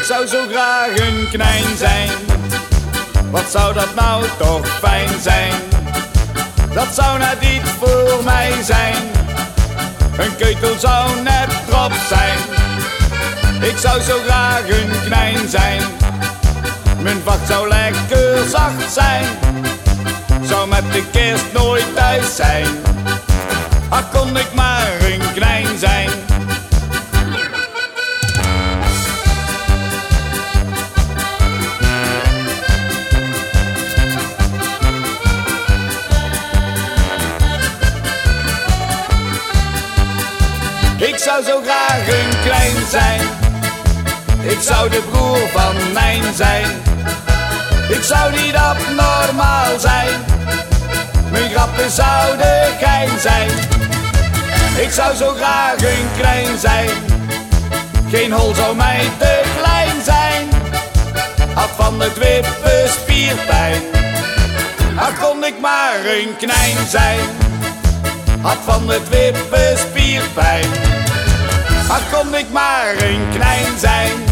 zou zo graag een knijn zijn. Wat zou dat nou toch fijn zijn? Dat zou net iets voor mij zijn. Een keutel zou net trop zijn. Ik zou zo graag een knijn zijn. Mijn vacht zou lekker zacht zijn. Zou met de kerst nooit thuis zijn. Ach, kon ik Ik zou zo graag een klein zijn. Ik zou de broer van mijn zijn. Ik zou niet abnormaal zijn. Mijn grappen zouden gein zijn. Ik zou zo graag een klein zijn. Geen hol zou mij te klein zijn. Had van het wippen spierpijn. Ach, kon ik maar een knijn zijn. Had van het wippen spierpijn. Ach, kon ik maar een knijn zijn.